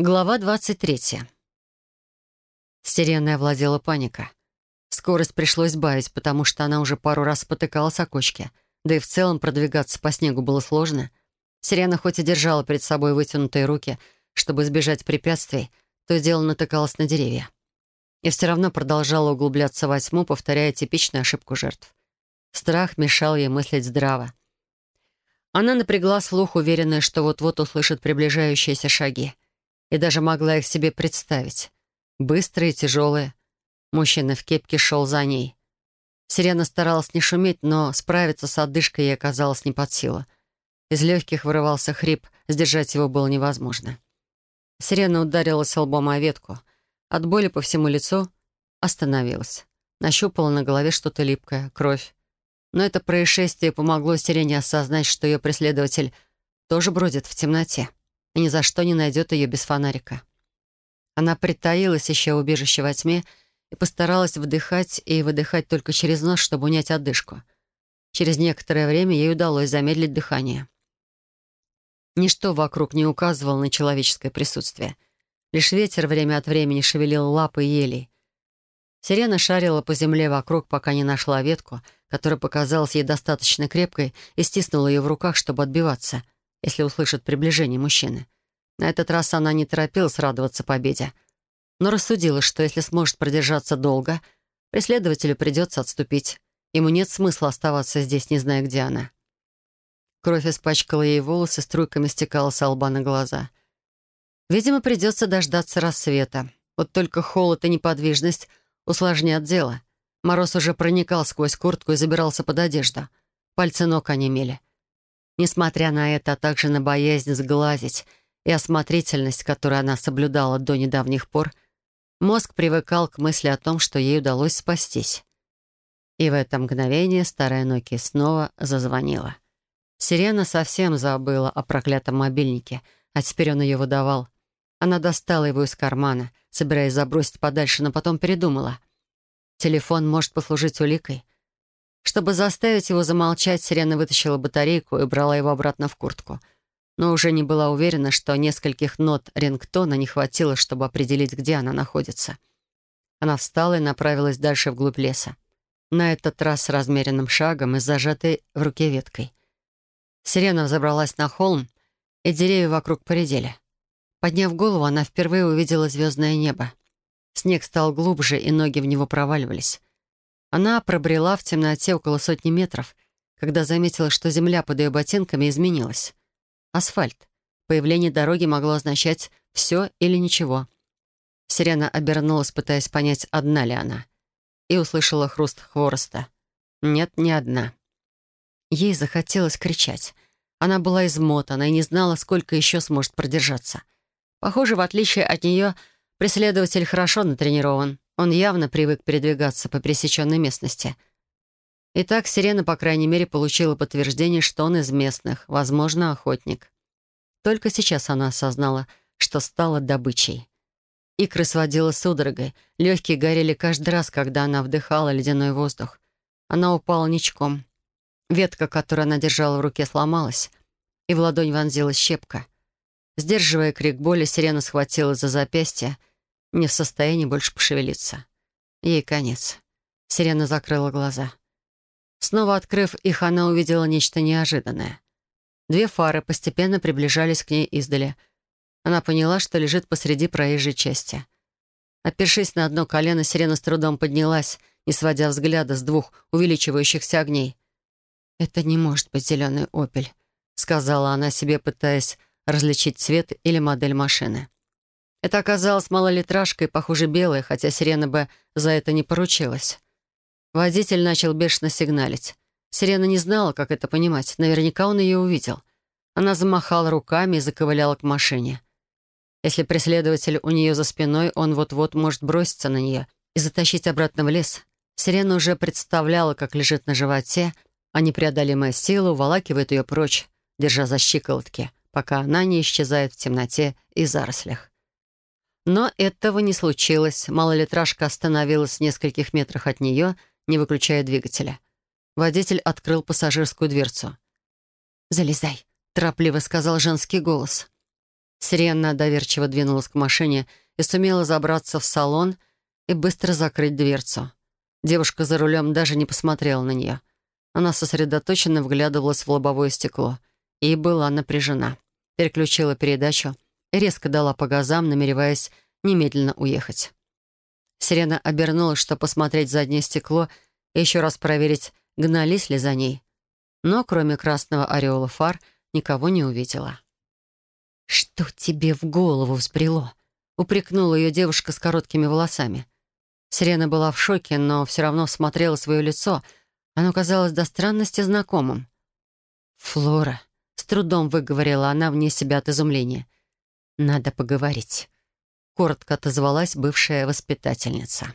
Глава 23. Сиреной овладела паника. Скорость пришлось бавить, потому что она уже пару раз спотыкалась о кочке. Да и в целом продвигаться по снегу было сложно. Сирена хоть и держала перед собой вытянутые руки, чтобы избежать препятствий, то дело натыкалась на деревья. И все равно продолжала углубляться во тьму, повторяя типичную ошибку жертв. Страх мешал ей мыслить здраво. Она напрягла слух, уверенная, что вот-вот услышит приближающиеся шаги и даже могла их себе представить. Быстрые, тяжелые. Мужчина в кепке шел за ней. Сирена старалась не шуметь, но справиться с отдышкой ей оказалось не под силу. Из легких вырывался хрип, сдержать его было невозможно. Сирена ударилась лбом о ветку. От боли по всему лицу остановилась. Нащупала на голове что-то липкое, кровь. Но это происшествие помогло Сирене осознать, что ее преследователь тоже бродит в темноте и ни за что не найдет ее без фонарика. Она притаилась, еще убежище во тьме, и постаралась вдыхать и выдыхать только через нос, чтобы унять одышку. Через некоторое время ей удалось замедлить дыхание. Ничто вокруг не указывало на человеческое присутствие. Лишь ветер время от времени шевелил лапы елей. Сирена шарила по земле вокруг, пока не нашла ветку, которая показалась ей достаточно крепкой, и стиснула ее в руках, чтобы отбиваться — если услышит приближение мужчины. На этот раз она не торопилась радоваться победе, но рассудила, что если сможет продержаться долго, преследователю придется отступить. Ему нет смысла оставаться здесь, не зная, где она. Кровь испачкала ей волосы, струйками стекала с лба на глаза. Видимо, придется дождаться рассвета. Вот только холод и неподвижность усложнят дело. Мороз уже проникал сквозь куртку и забирался под одежду. Пальцы ног онемели. Несмотря на это, а также на боязнь сглазить и осмотрительность, которую она соблюдала до недавних пор, мозг привыкал к мысли о том, что ей удалось спастись. И в это мгновение старая Ноки снова зазвонила. Сирена совсем забыла о проклятом мобильнике, а теперь он ее выдавал. Она достала его из кармана, собираясь забросить подальше, но потом передумала. Телефон может послужить уликой — чтобы заставить его замолчать, Сирена вытащила батарейку и брала его обратно в куртку. Но уже не была уверена, что нескольких нот рингтона не хватило, чтобы определить, где она находится. Она встала и направилась дальше вглубь леса. На этот раз с размеренным шагом и зажатой в руке веткой. Сирена взобралась на холм, и деревья вокруг поредели. Подняв голову, она впервые увидела звездное небо. Снег стал глубже, и ноги в него проваливались. Она пробрела в темноте около сотни метров, когда заметила, что земля под ее ботинками изменилась. Асфальт. Появление дороги могло означать «все» или «ничего». Сирена обернулась, пытаясь понять, одна ли она, и услышала хруст хвороста. Нет, не одна. Ей захотелось кричать. Она была измотана и не знала, сколько еще сможет продержаться. Похоже, в отличие от нее, преследователь хорошо натренирован. Он явно привык передвигаться по пересеченной местности. Итак, Сирена, по крайней мере, получила подтверждение, что он из местных, возможно, охотник. Только сейчас она осознала, что стала добычей. Икры сводила судорогой, легкие горели каждый раз, когда она вдыхала ледяной воздух. Она упала ничком. Ветка, которую она держала в руке, сломалась, и в ладонь вонзилась щепка. Сдерживая крик боли, Сирена схватила за запястье не в состоянии больше пошевелиться. Ей конец. Сирена закрыла глаза. Снова открыв их, она увидела нечто неожиданное. Две фары постепенно приближались к ней издали. Она поняла, что лежит посреди проезжей части. Опершись на одно колено, Сирена с трудом поднялась, не сводя взгляда с двух увеличивающихся огней. «Это не может быть зеленый «Опель», — сказала она себе, пытаясь различить цвет или модель машины. Это оказалось малолитражкой, похоже, белой, хотя сирена бы за это не поручилась. Водитель начал бешено сигналить. Сирена не знала, как это понимать. Наверняка он ее увидел. Она замахала руками и заковыляла к машине. Если преследователь у нее за спиной, он вот-вот может броситься на нее и затащить обратно в лес. Сирена уже представляла, как лежит на животе, а непреодолимая сила уволакивает ее прочь, держа за щиколотки, пока она не исчезает в темноте и зарослях. Но этого не случилось. Малолитражка остановилась в нескольких метрах от нее, не выключая двигателя. Водитель открыл пассажирскую дверцу. «Залезай», — торопливо сказал женский голос. Сирена доверчиво двинулась к машине и сумела забраться в салон и быстро закрыть дверцу. Девушка за рулем даже не посмотрела на нее. Она сосредоточенно вглядывалась в лобовое стекло и была напряжена. Переключила передачу резко дала по газам, намереваясь немедленно уехать. Сирена обернулась, чтобы посмотреть в заднее стекло и еще раз проверить, гнались ли за ней. Но кроме красного ореола фар никого не увидела. «Что тебе в голову взбрело?» — упрекнула ее девушка с короткими волосами. Сирена была в шоке, но все равно смотрела свое лицо. Оно казалось до странности знакомым. «Флора», — с трудом выговорила она вне себя от изумления. «Надо поговорить», — коротко отозвалась бывшая воспитательница.